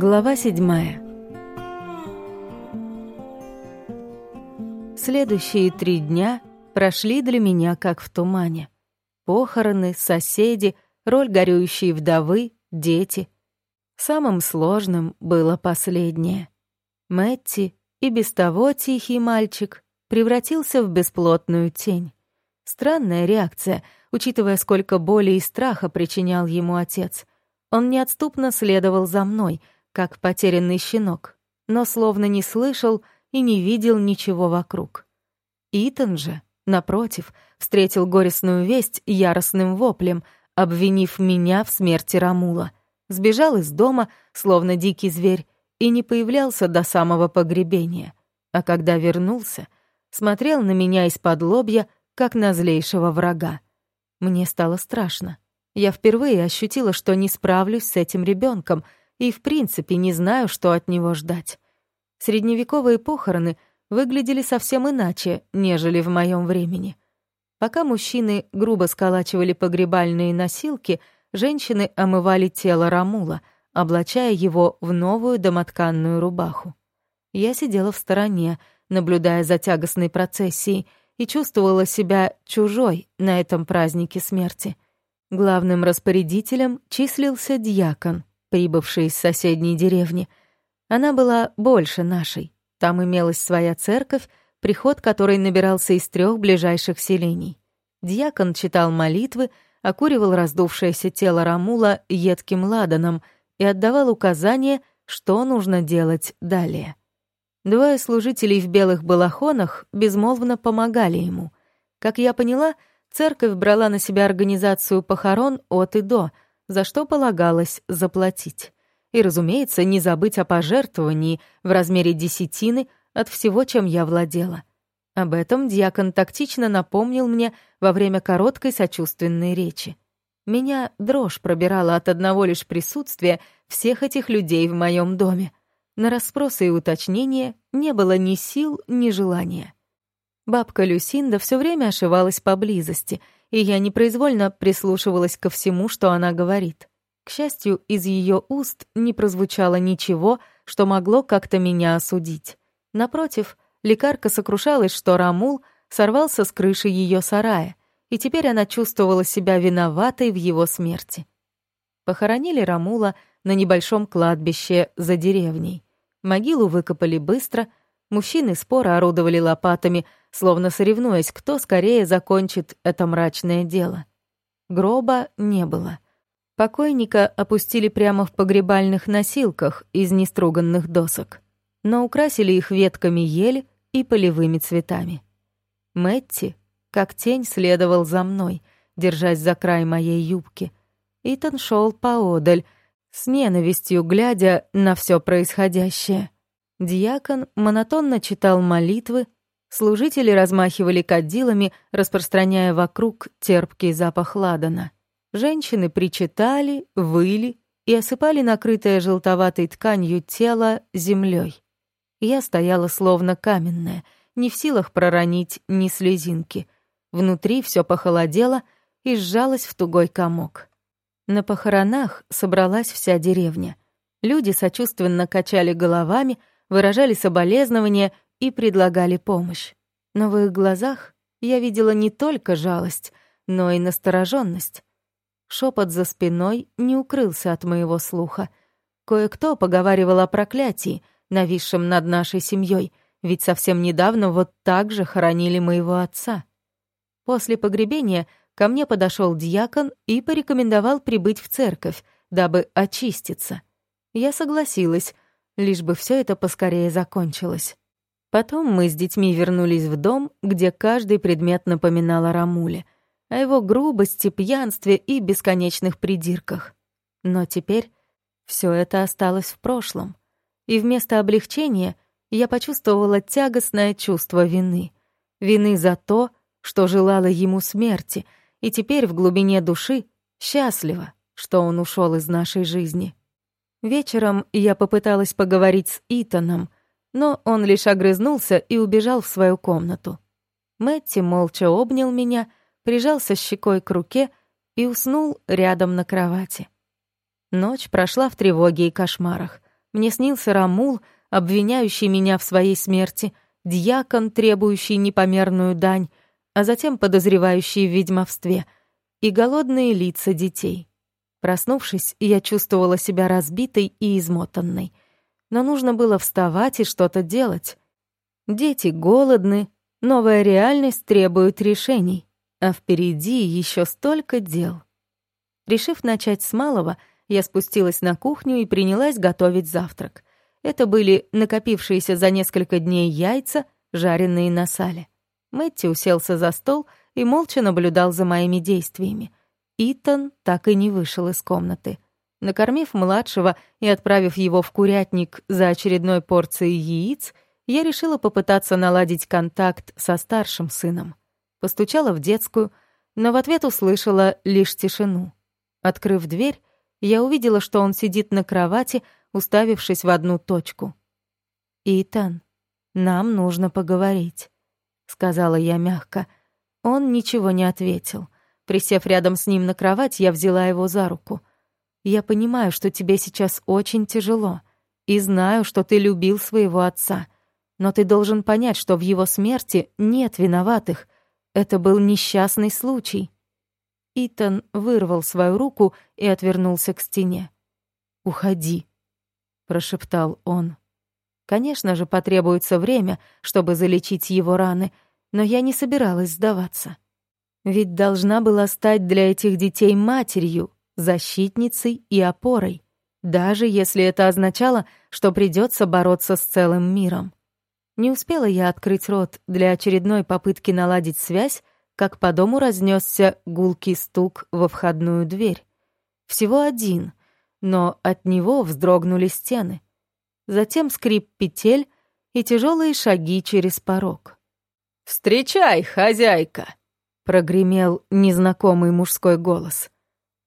Глава седьмая. Следующие три дня прошли для меня как в тумане. Похороны, соседи, роль горюющей вдовы, дети. Самым сложным было последнее. Мэтти, и без того тихий мальчик, превратился в бесплотную тень. Странная реакция, учитывая, сколько боли и страха причинял ему отец. Он неотступно следовал за мной, как потерянный щенок, но словно не слышал и не видел ничего вокруг. Итан же, напротив, встретил горестную весть яростным воплем, обвинив меня в смерти Рамула. Сбежал из дома, словно дикий зверь, и не появлялся до самого погребения. А когда вернулся, смотрел на меня из-под лобья, как на злейшего врага. Мне стало страшно. Я впервые ощутила, что не справлюсь с этим ребенком и, в принципе, не знаю, что от него ждать. Средневековые похороны выглядели совсем иначе, нежели в моем времени. Пока мужчины грубо сколачивали погребальные носилки, женщины омывали тело Рамула, облачая его в новую домотканную рубаху. Я сидела в стороне, наблюдая за тягостной процессией, и чувствовала себя чужой на этом празднике смерти. Главным распорядителем числился дьякон, прибывший из соседней деревни. Она была больше нашей. Там имелась своя церковь, приход которой набирался из трех ближайших селений. Дьякон читал молитвы, окуривал раздувшееся тело Рамула едким ладаном и отдавал указания, что нужно делать далее. Двое служителей в белых балахонах безмолвно помогали ему. Как я поняла, церковь брала на себя организацию похорон от и до, за что полагалось заплатить. И, разумеется, не забыть о пожертвовании в размере десятины от всего, чем я владела. Об этом дьякон тактично напомнил мне во время короткой сочувственной речи. Меня дрожь пробирала от одного лишь присутствия всех этих людей в моем доме. На расспросы и уточнения не было ни сил, ни желания. Бабка Люсинда все время ошивалась поблизости, и я непроизвольно прислушивалась ко всему, что она говорит. К счастью, из ее уст не прозвучало ничего, что могло как-то меня осудить. Напротив, лекарка сокрушалась, что Рамул сорвался с крыши ее сарая, и теперь она чувствовала себя виноватой в его смерти. Похоронили Рамула на небольшом кладбище за деревней. Могилу выкопали быстро, мужчины споро орудовали лопатами, словно соревнуясь, кто скорее закончит это мрачное дело. Гроба не было. Покойника опустили прямо в погребальных носилках из неструганных досок, но украсили их ветками ели и полевыми цветами. Мэтти, как тень, следовал за мной, держась за край моей юбки. Итан шел поодаль, с ненавистью глядя на все происходящее. Дьякон монотонно читал молитвы, служители размахивали кадилами, распространяя вокруг терпкий запах ладана. Женщины причитали, выли и осыпали накрытое желтоватой тканью тело землей. Я стояла словно каменная, не в силах проронить ни слезинки. Внутри все похолодело и сжалось в тугой комок. На похоронах собралась вся деревня. Люди сочувственно качали головами, выражали соболезнования и предлагали помощь. Но в их глазах я видела не только жалость, но и настороженность. Шепот за спиной не укрылся от моего слуха. Кое-кто поговаривал о проклятии, нависшем над нашей семьей, ведь совсем недавно вот так же хоронили моего отца. После погребения ко мне подошел дьякон и порекомендовал прибыть в церковь, дабы очиститься. Я согласилась, лишь бы все это поскорее закончилось. Потом мы с детьми вернулись в дом, где каждый предмет напоминал о Рамуле, о его грубости, пьянстве и бесконечных придирках. Но теперь все это осталось в прошлом, и вместо облегчения я почувствовала тягостное чувство вины. Вины за то, что желала ему смерти — и теперь в глубине души счастлива, что он ушел из нашей жизни. Вечером я попыталась поговорить с Итаном, но он лишь огрызнулся и убежал в свою комнату. Мэтти молча обнял меня, прижался щекой к руке и уснул рядом на кровати. Ночь прошла в тревоге и кошмарах. Мне снился Рамул, обвиняющий меня в своей смерти, дьякон, требующий непомерную дань, а затем подозревающий в ведьмовстве, и голодные лица детей. Проснувшись, я чувствовала себя разбитой и измотанной. Но нужно было вставать и что-то делать. Дети голодны, новая реальность требует решений, а впереди еще столько дел. Решив начать с малого, я спустилась на кухню и принялась готовить завтрак. Это были накопившиеся за несколько дней яйца, жареные на сале. Мэтти уселся за стол и молча наблюдал за моими действиями. Итан так и не вышел из комнаты. Накормив младшего и отправив его в курятник за очередной порцией яиц, я решила попытаться наладить контакт со старшим сыном. Постучала в детскую, но в ответ услышала лишь тишину. Открыв дверь, я увидела, что он сидит на кровати, уставившись в одну точку. «Итан, нам нужно поговорить», — сказала я мягко. Он ничего не ответил. Присев рядом с ним на кровать, я взяла его за руку. «Я понимаю, что тебе сейчас очень тяжело, и знаю, что ты любил своего отца, но ты должен понять, что в его смерти нет виноватых. Это был несчастный случай». Итан вырвал свою руку и отвернулся к стене. «Уходи», — прошептал он. Конечно же, потребуется время, чтобы залечить его раны, но я не собиралась сдаваться. Ведь должна была стать для этих детей матерью, защитницей и опорой, даже если это означало, что придется бороться с целым миром. Не успела я открыть рот для очередной попытки наладить связь, как по дому разнесся гулкий стук во входную дверь. Всего один, но от него вздрогнули стены. Затем скрип петель и тяжелые шаги через порог. «Встречай, хозяйка!» — прогремел незнакомый мужской голос.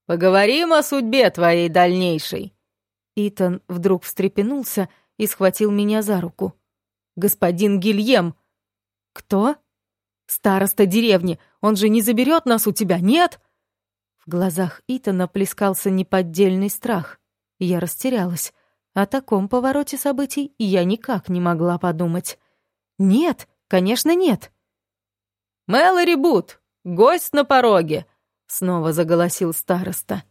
«Поговорим о судьбе твоей дальнейшей!» Итан вдруг встрепенулся и схватил меня за руку. «Господин Гильем!» «Кто?» Староста деревни, он же не заберет нас у тебя, нет?» В глазах Итана плескался неподдельный страх. Я растерялась. О таком повороте событий я никак не могла подумать. «Нет, конечно, нет!» «Мэлори Бут, гость на пороге!» — снова заголосил староста.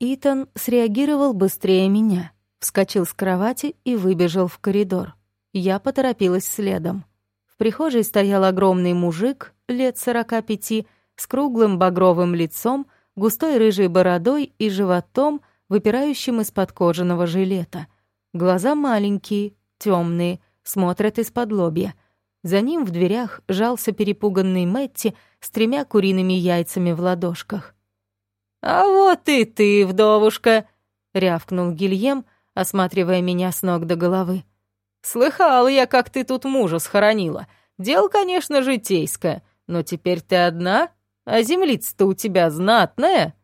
Итан среагировал быстрее меня, вскочил с кровати и выбежал в коридор. Я поторопилась следом прихожей стоял огромный мужик, лет сорока пяти, с круглым багровым лицом, густой рыжей бородой и животом, выпирающим из-под кожаного жилета. Глаза маленькие, темные, смотрят из-под лобья. За ним в дверях жался перепуганный Мэтти с тремя куриными яйцами в ладошках. «А вот и ты, вдовушка!» — рявкнул Гильем, осматривая меня с ног до головы. «Слыхал я, как ты тут мужа схоронила. Дело, конечно, житейское, но теперь ты одна, а землица-то у тебя знатная».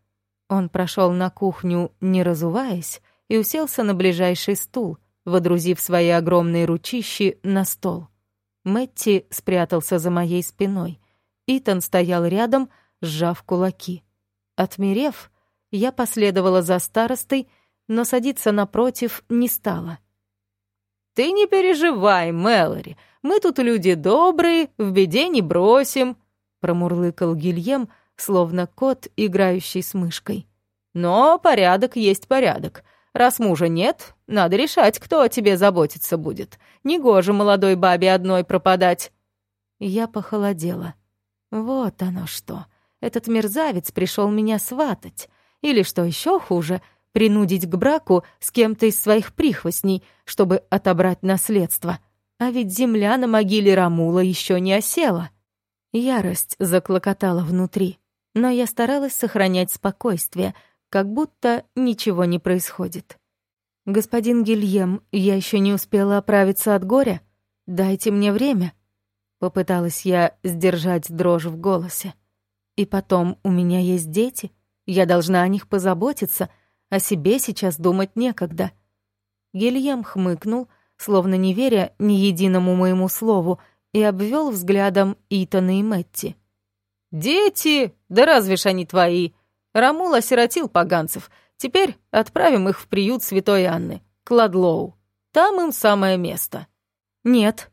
Он прошел на кухню, не разуваясь, и уселся на ближайший стул, водрузив свои огромные ручищи на стол. Мэтти спрятался за моей спиной. Итан стоял рядом, сжав кулаки. Отмерев, я последовала за старостой, но садиться напротив не стала — «Ты не переживай, Мэлори, мы тут люди добрые, в беде не бросим», — промурлыкал Гильем, словно кот, играющий с мышкой. «Но порядок есть порядок. Раз мужа нет, надо решать, кто о тебе заботиться будет. Негоже молодой бабе одной пропадать». Я похолодела. Вот оно что. Этот мерзавец пришел меня сватать. Или, что еще хуже — принудить к браку с кем-то из своих прихвостней, чтобы отобрать наследство. А ведь земля на могиле Рамула еще не осела. Ярость заклокотала внутри, но я старалась сохранять спокойствие, как будто ничего не происходит. «Господин Гильем, я еще не успела оправиться от горя. Дайте мне время». Попыталась я сдержать дрожь в голосе. «И потом, у меня есть дети. Я должна о них позаботиться, о себе сейчас думать некогда. Гильям хмыкнул, словно не веря ни единому моему слову, и обвел взглядом Итана и Мэтти. «Дети? Да разве ж они твои? Рамул осиротил поганцев. Теперь отправим их в приют Святой Анны, Кладлоу». Там им самое место». «Нет».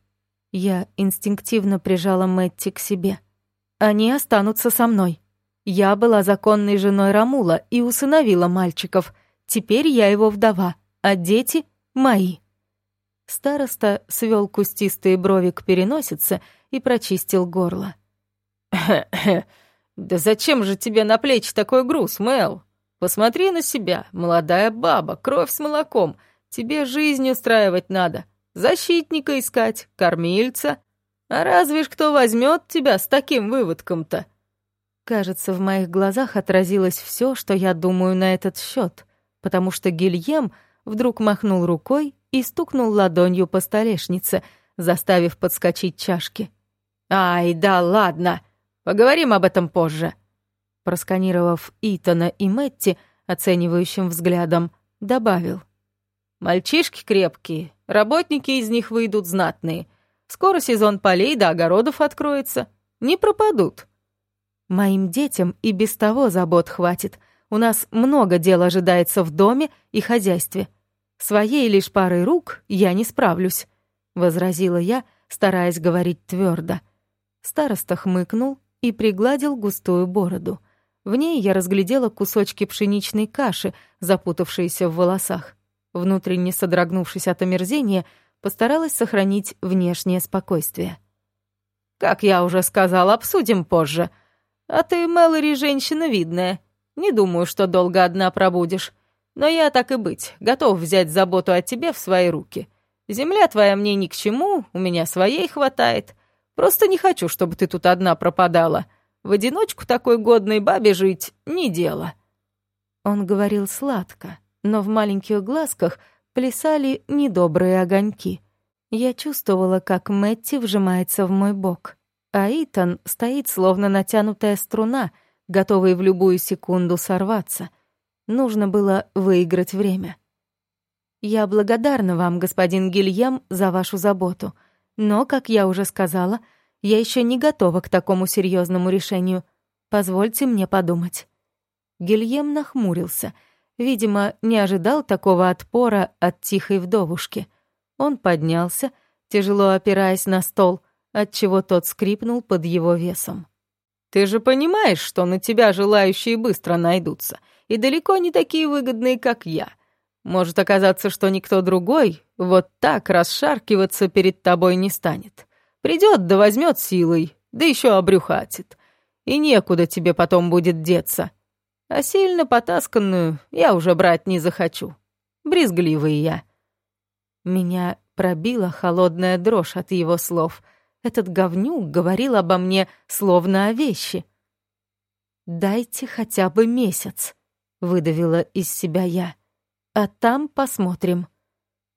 Я инстинктивно прижала Мэтти к себе. «Они останутся со мной. Я была законной женой Рамула и усыновила мальчиков. Теперь я его вдова, а дети — мои». Староста свел кустистые брови к переносице и прочистил горло. «Да зачем же тебе на плечи такой груз, Мэл? Посмотри на себя, молодая баба, кровь с молоком. Тебе жизнь устраивать надо, защитника искать, кормильца. А разве ж кто возьмет тебя с таким выводком-то?» Кажется, в моих глазах отразилось все, что я думаю на этот счет, потому что Гильем вдруг махнул рукой и стукнул ладонью по столешнице, заставив подскочить чашки. «Ай, да ладно, поговорим об этом позже». Просканировав Итана и Мэтти оценивающим взглядом, добавил. «Мальчишки крепкие, работники из них выйдут знатные. Скоро сезон полей до огородов откроется. Не пропадут». «Моим детям и без того забот хватит. У нас много дел ожидается в доме и хозяйстве. Своей лишь парой рук я не справлюсь», — возразила я, стараясь говорить твердо. Староста хмыкнул и пригладил густую бороду. В ней я разглядела кусочки пшеничной каши, запутавшиеся в волосах. Внутренне содрогнувшись от омерзения, постаралась сохранить внешнее спокойствие. «Как я уже сказал, обсудим позже. А ты, Мэлори, женщина видная. Не думаю, что долго одна пробудешь. Но я, так и быть, готов взять заботу о тебе в свои руки. Земля твоя мне ни к чему, у меня своей хватает. Просто не хочу, чтобы ты тут одна пропадала. В одиночку такой годной бабе жить — не дело». Он говорил сладко, но в маленьких глазках плясали недобрые огоньки. Я чувствовала, как Мэтти вжимается в мой бок, а Итан стоит, словно натянутая струна, готовый в любую секунду сорваться. Нужно было выиграть время. «Я благодарна вам, господин Гильям, за вашу заботу», но, как я уже сказала, я еще не готова к такому серьезному решению. Позвольте мне подумать». Гильем нахмурился. Видимо, не ожидал такого отпора от тихой вдовушки. Он поднялся, тяжело опираясь на стол, отчего тот скрипнул под его весом. «Ты же понимаешь, что на тебя желающие быстро найдутся, и далеко не такие выгодные, как я. Может оказаться, что никто другой вот так расшаркиваться перед тобой не станет. Придет да возьмет силой, да еще обрюхатит. И некуда тебе потом будет деться. А сильно потасканную я уже брать не захочу. Брезгливый я. Меня пробила холодная дрожь от его слов. Этот говнюк говорил обо мне словно о вещи. «Дайте хотя бы месяц», — выдавила из себя я а там посмотрим».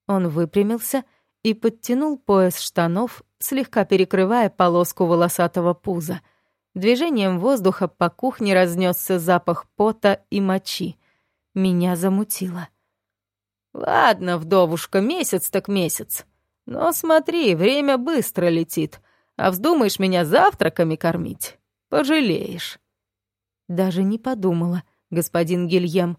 Он выпрямился и подтянул пояс штанов, слегка перекрывая полоску волосатого пуза. Движением воздуха по кухне разнесся запах пота и мочи. Меня замутило. «Ладно, вдовушка, месяц так месяц. Но смотри, время быстро летит. А вздумаешь меня завтраками кормить? Пожалеешь». Даже не подумала, господин Гильем.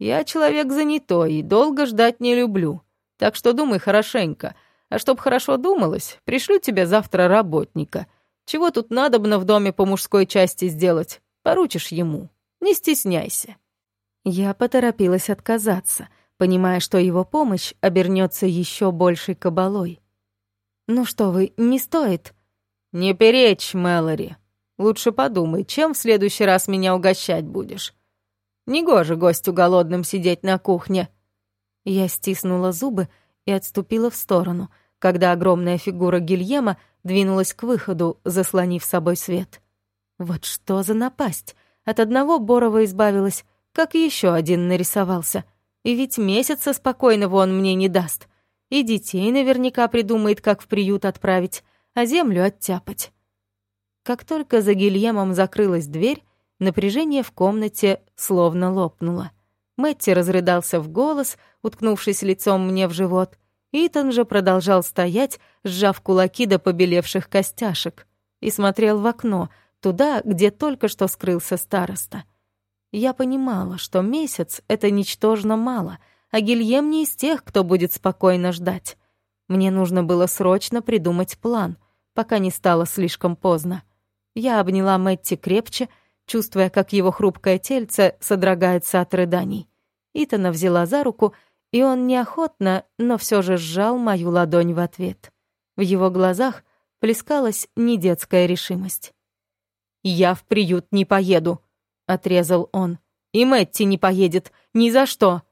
Я человек занятой и долго ждать не люблю. Так что думай хорошенько. А чтоб хорошо думалось, пришлю тебе завтра работника. Чего тут надобно в доме по мужской части сделать? Поручишь ему. Не стесняйся». Я поторопилась отказаться, понимая, что его помощь обернется еще большей кабалой. «Ну что вы, не стоит?» «Не перечь, Мэлори. Лучше подумай, чем в следующий раз меня угощать будешь. Негоже гостю голодным сидеть на кухне». Я стиснула зубы и отступила в сторону, когда огромная фигура Гильема двинулась к выходу, заслонив собой свет. Вот что за напасть! От одного Борова избавилась, как еще один нарисовался. И ведь месяца спокойного он мне не даст. И детей наверняка придумает, как в приют отправить, а землю оттяпать. Как только за Гильемом закрылась дверь, Напряжение в комнате словно лопнуло. Мэтти разрыдался в голос, уткнувшись лицом мне в живот. Итан же продолжал стоять, сжав кулаки до побелевших костяшек, и смотрел в окно, туда, где только что скрылся староста. Я понимала, что месяц — это ничтожно мало, а Гильем не из тех, кто будет спокойно ждать. Мне нужно было срочно придумать план, пока не стало слишком поздно. Я обняла Мэтти крепче, чувствуя, как его хрупкое тельце содрогается от рыданий. Итана взяла за руку, и он неохотно, но все же сжал мою ладонь в ответ. В его глазах плескалась недетская решимость. «Я в приют не поеду», — отрезал он. «И Мэтти не поедет, ни за что».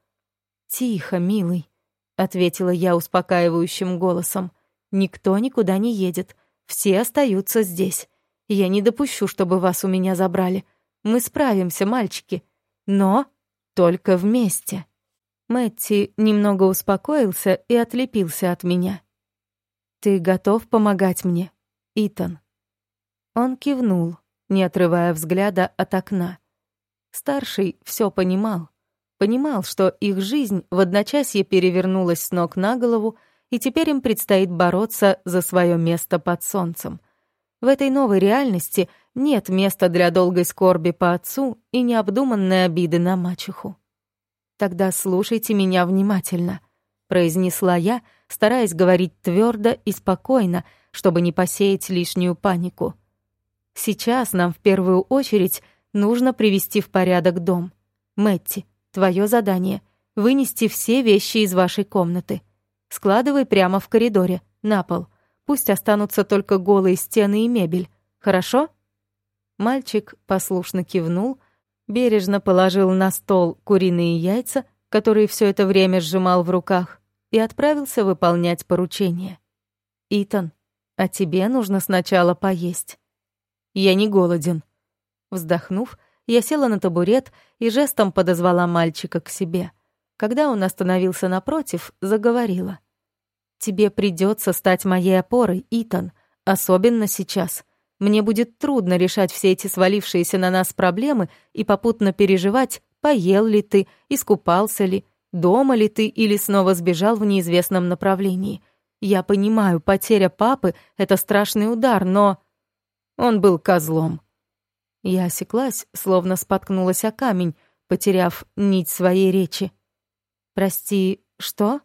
«Тихо, милый», — ответила я успокаивающим голосом. «Никто никуда не едет, все остаются здесь. Я не допущу, чтобы вас у меня забрали. Мы справимся, мальчики. Но только вместе». Мэтти немного успокоился и отлепился от меня. «Ты готов помогать мне, Итан?» Он кивнул, не отрывая взгляда от окна. Старший все понимал. Понимал, что их жизнь в одночасье перевернулась с ног на голову, и теперь им предстоит бороться за свое место под солнцем. В этой новой реальности нет места для долгой скорби по отцу и необдуманной обиды на мачеху. «Тогда слушайте меня внимательно», — произнесла я, стараясь говорить твердо и спокойно, чтобы не посеять лишнюю панику. «Сейчас нам в первую очередь нужно привести в порядок дом. Мэтти, твое задание — вынести все вещи из вашей комнаты. Складывай прямо в коридоре, на пол. Пусть останутся только голые стены и мебель. Хорошо?» Мальчик послушно кивнул, бережно положил на стол куриные яйца, которые все это время сжимал в руках, и отправился выполнять поручение. «Итан, а тебе нужно сначала поесть». «Я не голоден». Вздохнув, я села на табурет и жестом подозвала мальчика к себе. Когда он остановился напротив, заговорила. «Тебе придется стать моей опорой, Итан, особенно сейчас. Мне будет трудно решать все эти свалившиеся на нас проблемы и попутно переживать, поел ли ты, искупался ли, дома ли ты или снова сбежал в неизвестном направлении. Я понимаю, потеря папы — это страшный удар, но... Он был козлом. Я осеклась, словно споткнулась о камень, потеряв нить своей речи. «Прости, что?»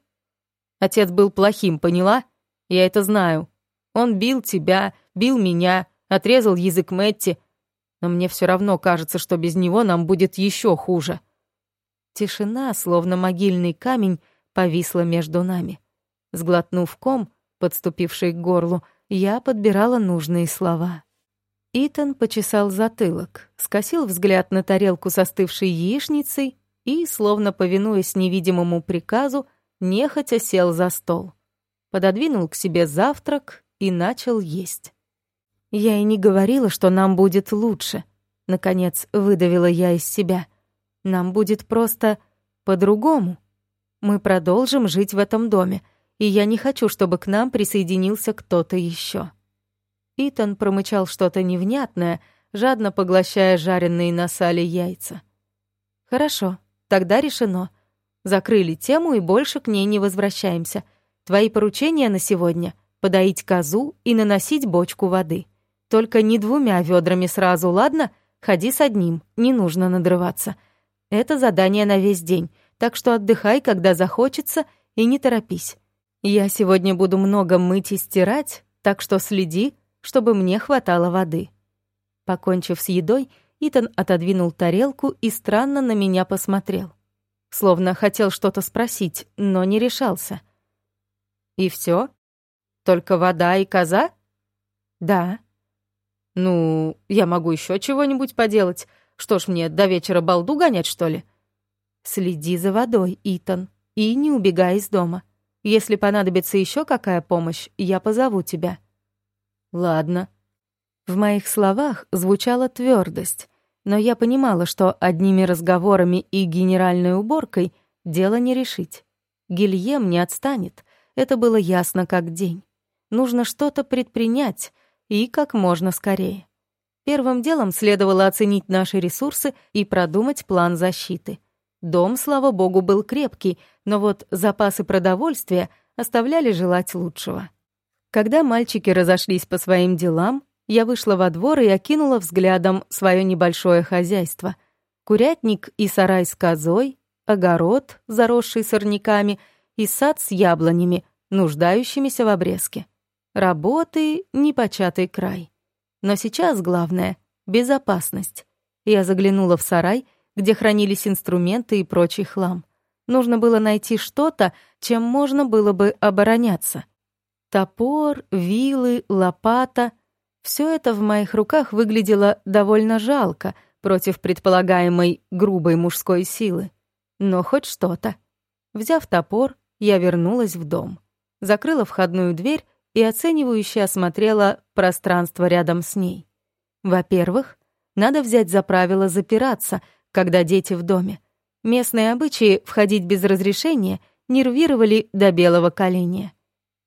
Отец был плохим, поняла? Я это знаю. Он бил тебя, бил меня, отрезал язык Мэтти, но мне все равно кажется, что без него нам будет еще хуже. Тишина, словно могильный камень, повисла между нами. Сглотнув ком, подступивший к горлу, я подбирала нужные слова. Итан почесал затылок, скосил взгляд на тарелку с остывшей яичницей и, словно повинуясь невидимому приказу, нехотя сел за стол. Пододвинул к себе завтрак и начал есть. Я и не говорила, что нам будет лучше. Наконец выдавила я из себя. Нам будет просто по-другому. Мы продолжим жить в этом доме, и я не хочу, чтобы к нам присоединился кто-то еще. Итан промычал что-то невнятное, жадно поглощая жареные на сале яйца. «Хорошо, тогда решено. Закрыли тему и больше к ней не возвращаемся. Твои поручения на сегодня — подоить козу и наносить бочку воды». Только не двумя ведрами сразу, ладно? Ходи с одним, не нужно надрываться. Это задание на весь день, так что отдыхай, когда захочется, и не торопись. Я сегодня буду много мыть и стирать, так что следи, чтобы мне хватало воды». Покончив с едой, Итан отодвинул тарелку и странно на меня посмотрел. Словно хотел что-то спросить, но не решался. «И все? Только вода и коза?» «Да», «Ну, я могу еще чего-нибудь поделать. Что ж мне, до вечера балду гонять, что ли?» «Следи за водой, Итан, и не убегай из дома. Если понадобится еще какая помощь, я позову тебя». «Ладно». В моих словах звучала твердость, но я понимала, что одними разговорами и генеральной уборкой дело не решить. Гильем не отстанет, это было ясно как день. Нужно что-то предпринять, и как можно скорее. Первым делом следовало оценить наши ресурсы и продумать план защиты. Дом, слава богу, был крепкий, но вот запасы продовольствия оставляли желать лучшего. Когда мальчики разошлись по своим делам, я вышла во двор и окинула взглядом свое небольшое хозяйство. Курятник и сарай с козой, огород, заросший сорняками, и сад с яблонями, нуждающимися в обрезке. Работы — непочатый край. Но сейчас главное — безопасность. Я заглянула в сарай, где хранились инструменты и прочий хлам. Нужно было найти что-то, чем можно было бы обороняться. Топор, вилы, лопата — все это в моих руках выглядело довольно жалко против предполагаемой грубой мужской силы. Но хоть что-то. Взяв топор, я вернулась в дом. Закрыла входную дверь и оценивающе осмотрела пространство рядом с ней. Во-первых, надо взять за правило запираться, когда дети в доме. Местные обычаи входить без разрешения нервировали до белого коленя.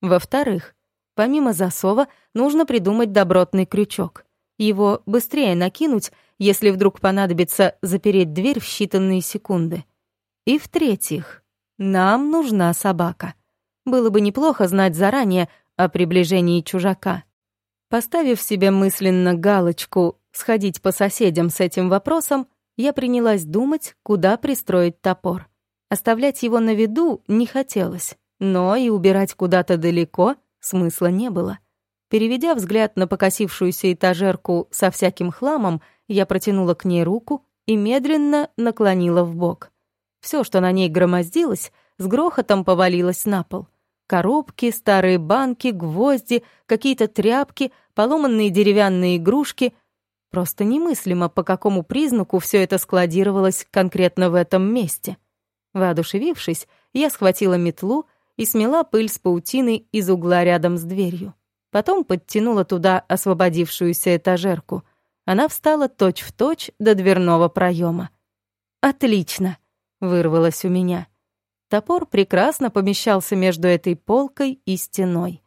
Во-вторых, помимо засова нужно придумать добротный крючок. Его быстрее накинуть, если вдруг понадобится запереть дверь в считанные секунды. И в-третьих, нам нужна собака. Было бы неплохо знать заранее о приближении чужака. Поставив себе мысленно галочку «сходить по соседям с этим вопросом», я принялась думать, куда пристроить топор. Оставлять его на виду не хотелось, но и убирать куда-то далеко смысла не было. Переведя взгляд на покосившуюся этажерку со всяким хламом, я протянула к ней руку и медленно наклонила в бок. Все, что на ней громоздилось, с грохотом повалилось на пол. Коробки, старые банки, гвозди, какие-то тряпки, поломанные деревянные игрушки — Просто немыслимо, по какому признаку все это складировалось конкретно в этом месте. Воодушевившись, я схватила метлу и смела пыль с паутины из угла рядом с дверью. Потом подтянула туда освободившуюся этажерку. Она встала точь-в-точь до дверного проема. «Отлично!» — вырвалось у меня. Топор прекрасно помещался между этой полкой и стеной.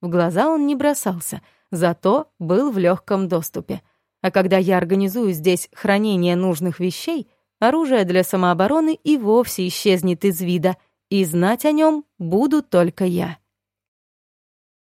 В глаза он не бросался, зато был в легком доступе — а когда я организую здесь хранение нужных вещей, оружие для самообороны и вовсе исчезнет из вида, и знать о нем буду только я.